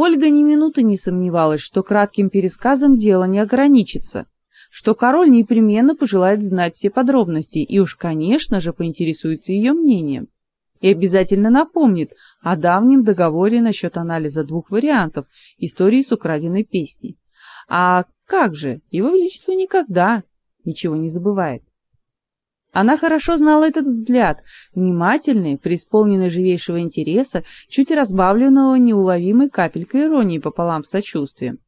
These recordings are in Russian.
Ольга ни минуты не сомневалась, что кратким пересказом дело не ограничится, что король непременно пожелает знать все подробности и уж, конечно же, поинтересуется ее мнением. И обязательно напомнит о давнем договоре насчет анализа двух вариантов истории с украденной песней. А как же, его величество никогда ничего не забывает. Она хорошо знала этот взгляд, внимательный, преисполненный живейшего интереса, чуть разбавленного неуловимой капелькой иронии пополам с сочувствием.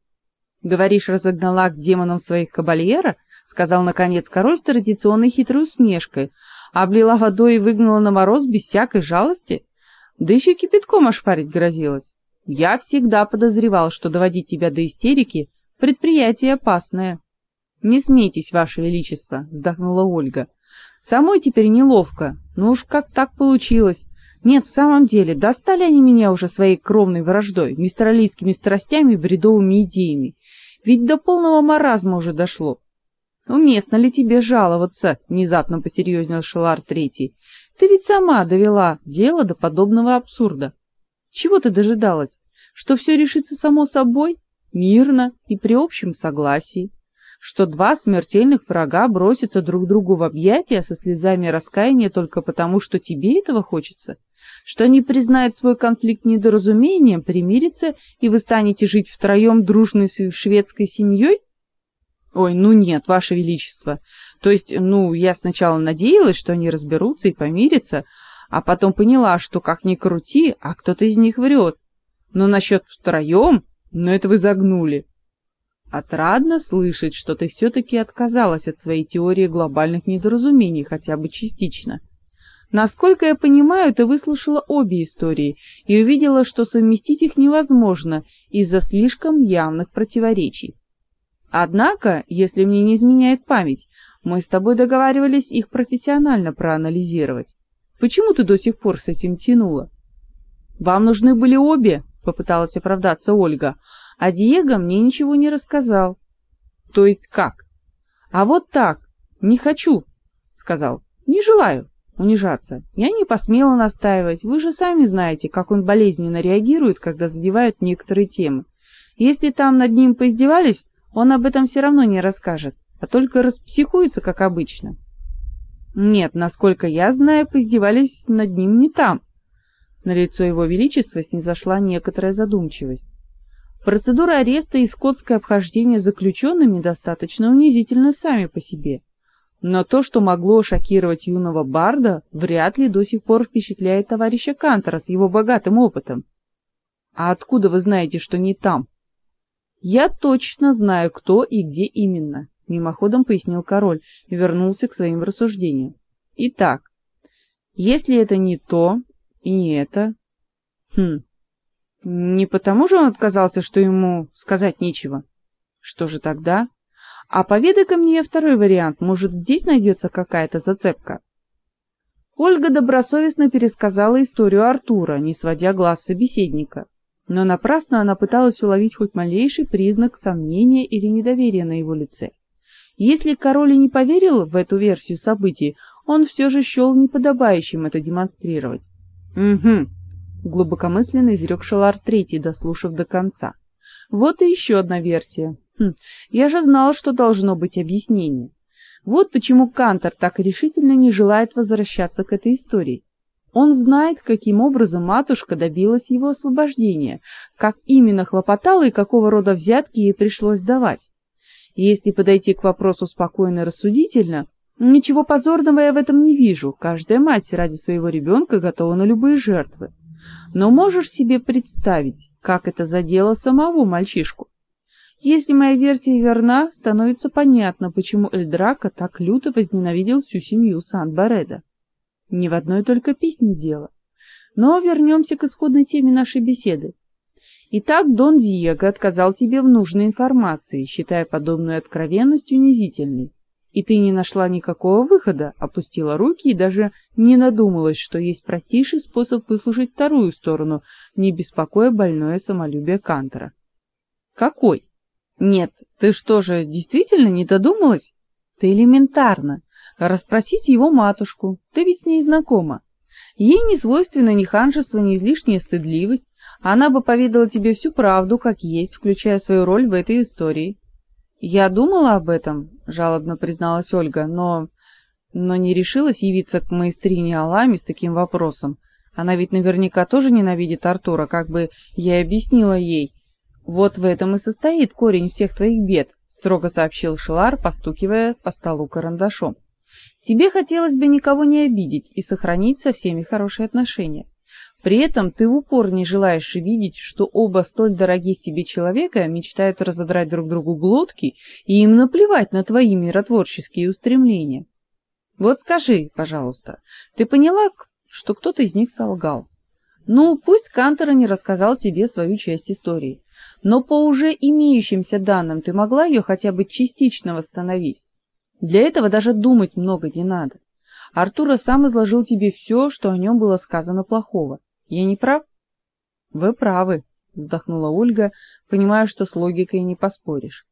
«Говоришь, разогнала к демонам своих кабальера?» — сказал, наконец, король с традиционной хитрой усмешкой. «Облила водой и выгнала на мороз без всякой жалости? Да еще кипятком ошпарить грозилась. Я всегда подозревал, что доводить тебя до истерики — предприятие опасное». «Не смейтесь, ваше величество», — вздохнула Ольга. Самой теперь неловко. Ну уж как так получилось? Нет, в самом деле, достали они меня уже своей кровной враждой, мистралийскими страстями и бредовыми идеями. Ведь до полного маразма уже дошло. Уместно ли тебе жаловаться? внезапно посерьезнел Шелар Третий. Ты ведь сама довела дело до подобного абсурда. Чего ты дожидалась? Что все решится само собой, мирно и при общем согласии? Что два смертельных врага бросятся друг другу в объятия со слезами раскаяния только потому, что тебе этого хочется, что они признают свой конфликт недоразумением, примирятся, и вы станете жить втроем дружной шведской семьей? Ой, ну нет, ваше величество. То есть, ну, я сначала надеялась, что они разберутся и помирятся, а потом поняла, что как ни крути, а кто-то из них врет. Но насчет втроем, ну это вы загнули. Отрадно слышать, что ты все-таки отказалась от своей теории глобальных недоразумений, хотя бы частично. Насколько я понимаю, ты выслушала обе истории и увидела, что совместить их невозможно из-за слишком явных противоречий. Однако, если мне не изменяет память, мы с тобой договаривались их профессионально проанализировать. Почему ты до сих пор с этим тянула? Вам нужны были обе, попыталась оправдаться Ольга. А Диего мне ничего не рассказал. То есть как? А вот так. Не хочу, сказал. Не желаю унижаться. Я не посмела настаивать. Вы же сами знаете, как он болезненно реагирует, когда задевают некоторые темы. Если там над ним поиздевались, он об этом все равно не расскажет, а только распсихуется, как обычно. Нет, насколько я знаю, поиздевались над ним не там. На лицо его величества снизошла некоторая задумчивость. Процедура ареста и скотское обхождение с заключенными достаточно унизительны сами по себе. Но то, что могло шокировать юного барда, вряд ли до сих пор впечатляет товарища Кантера с его богатым опытом. А откуда вы знаете, что не там? Я точно знаю, кто и где именно, мимоходом пояснил король и вернулся к своим рассуждениям. Итак, если это не то и не это, хм, не потому же он отказался, что ему сказать нечего. Что же тогда? А поведай-ка мне второй вариант, может, здесь найдется какая-то зацепка. Ольга добросовестно пересказала историю Артура, не сводя глаз с собеседника. Но напрасно она пыталась уловить хоть малейший признак сомнения или недоверия на его лице. Если король и не поверил в эту версию событий, он все же счел неподобающим это демонстрировать. Угу глубокомысленно изрек Шалар Третий, дослушав до конца. Вот и еще одна версия. Хм, я же знал, что должно быть объяснение. Вот почему Кантор так решительно не желает возвращаться к этой истории. Он знает, каким образом матушка добилась его освобождения, как именно хлопотала и какого рода взятки ей пришлось давать. Если подойти к вопросу спокойно и рассудительно, ничего позорного я в этом не вижу. Каждая мать ради своего ребенка готова на любые жертвы. Но можешь себе представить, как это задело самого мальчишку? Если моя версия верна, становится понятно, почему Эльдрака так люто возненавидел всю семью Сан-Бареда. Не в одной только песне дело. Но вернемся к исходной теме нашей беседы. Итак, Дон Диего отказал тебе в нужной информации, считая подобную откровенность унизительной. И ты не нашла никакого выхода, опустила руки и даже не надумалась, что есть простейший способ выслушать вторую сторону, не беспокоя больное самолюбие Кантера. Какой? Нет, ты что же, действительно не додумалась? Ты элементарно расспросить его матушку. Ты ведь с ней знакома. Ей не свойственно ни ханжество, ни излишняя стыдливость. Она бы поведала тебе всю правду, как есть, включая свою роль в этой истории. Я думала об этом, жалобно призналась Ольга, но но не решилась явиться к маэстрине Аламе с таким вопросом. Она ведь наверняка тоже ненавидит Артура, как бы я и объяснила ей. Вот в этом и состоит корень всех твоих бед, строго сообщил Шилар, постукивая по столу карандашом. Тебе хотелось бы никого не обидеть и сохранить со всеми хорошие отношения. При этом ты в упор не желаешь видеть, что оба столь дорогих тебе человека мечтают разодрать друг другу глотки, и им наплевать на твои миротворческие устремления. Вот скажи, пожалуйста, ты поняла, что кто-то из них солгал? Ну, пусть Кантера не рассказал тебе свою часть истории, но по уже имеющимся данным ты могла ее хотя бы частично восстановить. Для этого даже думать много не надо. Артура сам изложил тебе все, что о нем было сказано плохого. Я не прав? Вы правы, вздохнула Ольга, понимая, что с логикой не поспоришь.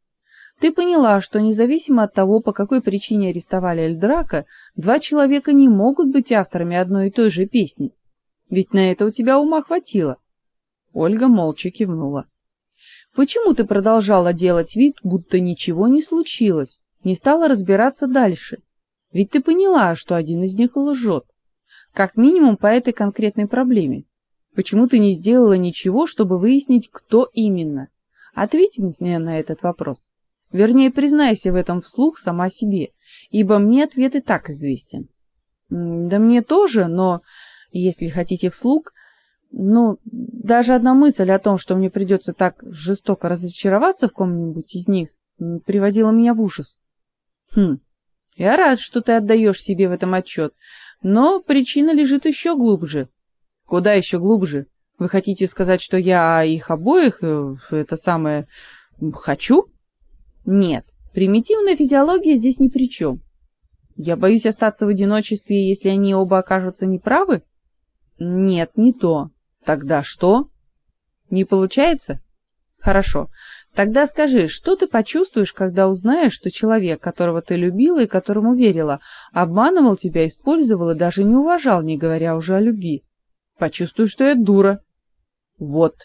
Ты поняла, что независимо от того, по какой причине арестовали Эльдрака, два человека не могут быть авторами одной и той же песни. Ведь на это у тебя ума хватило. Ольга молча кивнула. Почему ты продолжала делать вид, будто ничего не случилось, не стала разбираться дальше? Ведь ты поняла, что один из них лжет. Как минимум по этой конкретной проблеме. Почему ты не сделала ничего, чтобы выяснить, кто именно? Ответь мне на этот вопрос. Вернее, признайся в этом вслух сама себе, ибо мне ответ и так известен. Да мне тоже, но если хотите вслух, ну, даже одна мысль о том, что мне придется так жестоко разочароваться в ком-нибудь из них, приводила меня в ужас. Хм. Я рад, что ты отдаешь себе в этом отчет, но причина лежит еще глубже. Куда еще глубже? Вы хотите сказать, что я их обоих э, это самое хочу? Нет, примитивная физиология здесь ни при чем. Я боюсь остаться в одиночестве, если они оба окажутся неправы? Нет, не то. Тогда что? Не получается? Хорошо. Тогда скажи, что ты почувствуешь, когда узнаешь, что человек, которого ты любила и которому верила, обманывал тебя, использовал и даже не уважал, не говоря уже о любви? Почувствуешь, что я дура. Вот.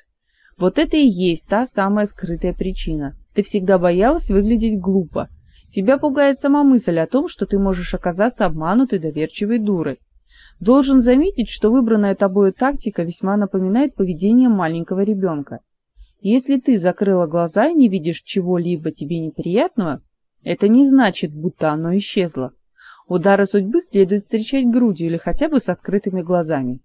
Вот это и есть та самая скрытая причина. Ты всегда боялась выглядеть глупо. Тебя пугает сама мысль о том, что ты можешь оказаться обманутой доверчивой дурой. Должен заметить, что выбранная тобою тактика весьма напоминает поведение маленького ребенка. Если ты закрыла глаза и не видишь чего-либо тебе неприятного, это не значит, будто оно исчезло. Удары судьбы следует встречать грудью или хотя бы с открытыми глазами.